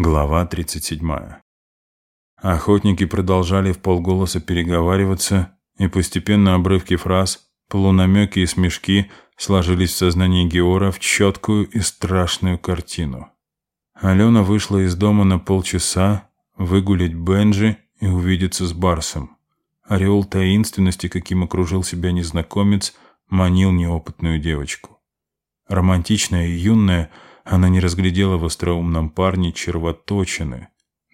Глава 37. Охотники продолжали в полголоса переговариваться, и постепенно обрывки фраз, полунамеки и смешки сложились в сознании Геора в четкую и страшную картину. Алена вышла из дома на полчаса выгулять Бенджи и увидеться с Барсом. Ореол таинственности, каким окружил себя незнакомец, манил неопытную девочку. Романтичная и юная – она не разглядела в остроумном парне червоточины,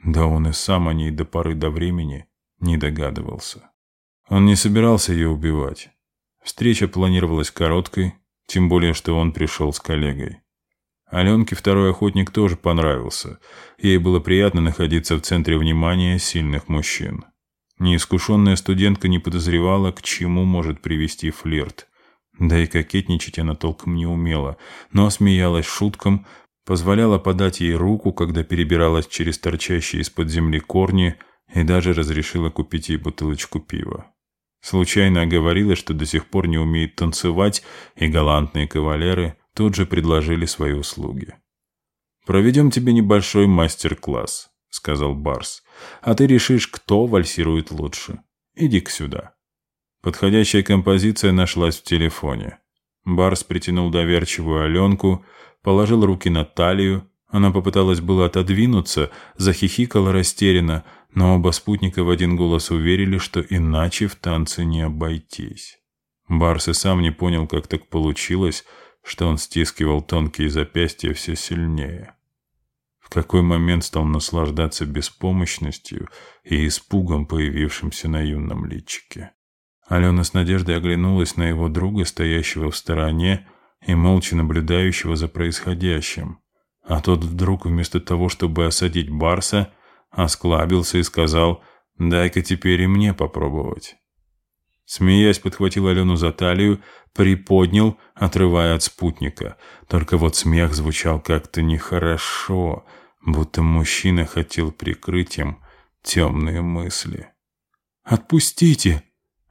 да он и сам о ней до поры до времени не догадывался. Он не собирался ее убивать. Встреча планировалась короткой, тем более, что он пришел с коллегой. Аленке второй охотник тоже понравился. Ей было приятно находиться в центре внимания сильных мужчин. Неискушенная студентка не подозревала, к чему может привести флирт. Да и кокетничать она толком не умела, но смеялась шуткам, позволяла подать ей руку, когда перебиралась через торчащие из-под земли корни, и даже разрешила купить ей бутылочку пива. Случайно оговорилась, что до сих пор не умеет танцевать, и галантные кавалеры тут же предложили свои услуги. «Проведем тебе небольшой мастер-класс», — сказал Барс, «а ты решишь, кто вальсирует лучше. Иди-ка сюда». Подходящая композиция нашлась в телефоне. Барс притянул доверчивую Аленку, положил руки на талию. Она попыталась было отодвинуться, захихикала растерянно, но оба спутника в один голос уверили, что иначе в танце не обойтись. Барс и сам не понял, как так получилось, что он стискивал тонкие запястья все сильнее. В какой момент стал наслаждаться беспомощностью и испугом, появившимся на юном личике. Алена с надеждой оглянулась на его друга, стоящего в стороне и молча наблюдающего за происходящим. А тот вдруг, вместо того, чтобы осадить Барса, осклабился и сказал «Дай-ка теперь и мне попробовать». Смеясь, подхватил Алену за талию, приподнял, отрывая от спутника. Только вот смех звучал как-то нехорошо, будто мужчина хотел прикрыть им темные мысли. «Отпустите!»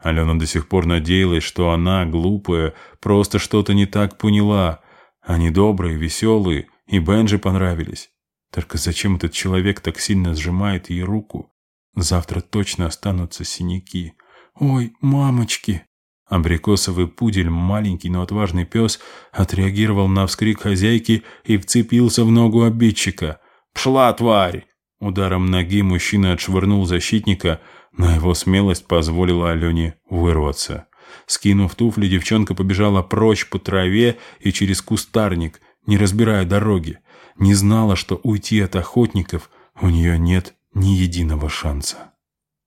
Алена до сих пор надеялась, что она, глупая, просто что-то не так поняла. Они добрые, веселые, и Бенджи понравились. Только зачем этот человек так сильно сжимает ей руку? Завтра точно останутся синяки. «Ой, мамочки!» Абрикосовый пудель, маленький, но отважный пес, отреагировал на вскрик хозяйки и вцепился в ногу обидчика. «Пшла, тварь!» Ударом ноги мужчина отшвырнул защитника, но его смелость позволила Алене вырваться. Скинув туфли, девчонка побежала прочь по траве и через кустарник, не разбирая дороги. Не знала, что уйти от охотников у нее нет ни единого шанса.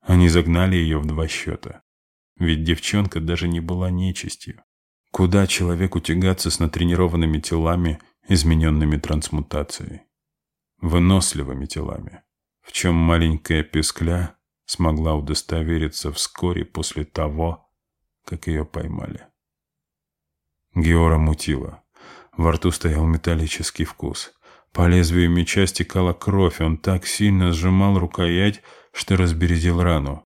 Они загнали ее в два счета. Ведь девчонка даже не была нечистью. Куда человеку тягаться с натренированными телами, измененными трансмутацией? Выносливыми телами, в чем маленькая пескля смогла удостовериться вскоре после того, как ее поймали. Геора мутила. Во рту стоял металлический вкус. По лезвию меча стекала кровь, он так сильно сжимал рукоять, что разбередил рану.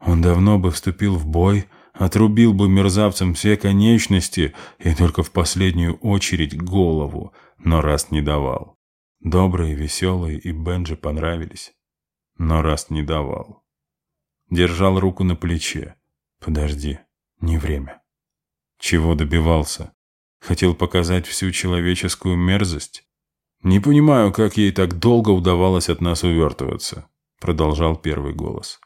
Он давно бы вступил в бой, отрубил бы мерзавцам все конечности и только в последнюю очередь голову, но раз не давал. Добрые, веселые и Бенджи понравились, но раз не давал. Держал руку на плече. Подожди, не время. Чего добивался? Хотел показать всю человеческую мерзость? Не понимаю, как ей так долго удавалось от нас увертываться, продолжал первый голос.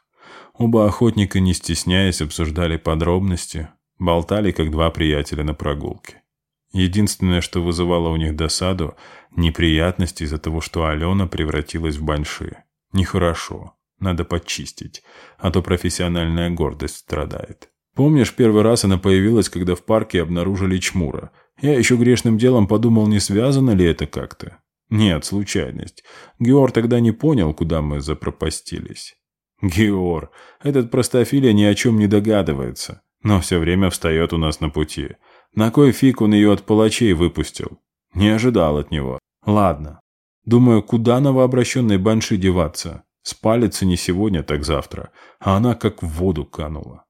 Оба охотника, не стесняясь, обсуждали подробности, болтали, как два приятеля на прогулке. Единственное, что вызывало у них досаду – неприятности из-за того, что Алена превратилась в баньши. Нехорошо. Надо почистить, а то профессиональная гордость страдает. Помнишь, первый раз она появилась, когда в парке обнаружили чмура? Я еще грешным делом подумал, не связано ли это как-то. Нет, случайность. Геор тогда не понял, куда мы запропастились. Геор, этот простофиля ни о чем не догадывается, но все время встает у нас на пути. На кой фиг он ее от палачей выпустил? Не ожидал от него. Ладно. Думаю, куда новообращенной банши деваться? Спалится не сегодня, так завтра. А она как в воду канула.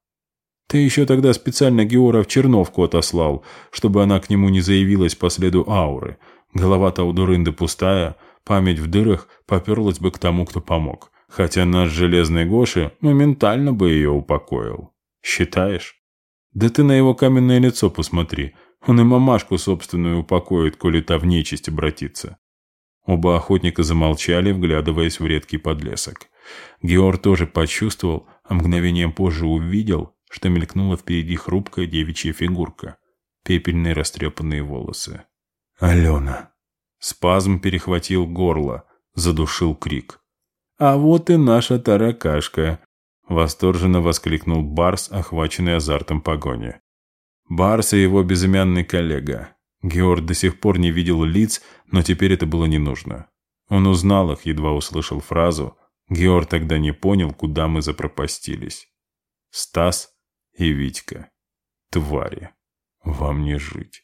Ты еще тогда специально Геора в Черновку отослал, чтобы она к нему не заявилась по следу ауры. Голова-то у дурынды пустая, Память в дырах поперлась бы к тому, кто помог. Хотя наш железный Гоши моментально бы ее упокоил. Считаешь? Да ты на его каменное лицо посмотри. Он и мамашку собственную упокоит, коли та в нечисть обратится. Оба охотника замолчали, вглядываясь в редкий подлесок. Геор тоже почувствовал, а мгновением позже увидел, что мелькнула впереди хрупкая девичья фигурка. Пепельные растрепанные волосы. «Алена!» Спазм перехватил горло, задушил крик. «А вот и наша таракашка!» Восторженно воскликнул Барс, охваченный азартом погони. Барс и его безымянный коллега. Георг до сих пор не видел лиц, но теперь это было не нужно. Он узнал их, едва услышал фразу. Георг тогда не понял, куда мы запропастились. Стас и Витька. Твари. Вам не жить.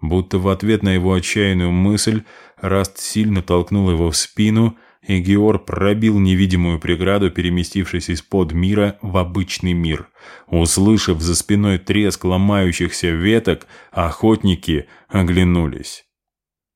Будто в ответ на его отчаянную мысль Раст сильно толкнул его в спину, и Геор пробил невидимую преграду, переместившись из-под мира в обычный мир. Услышав за спиной треск ломающихся веток, охотники оглянулись.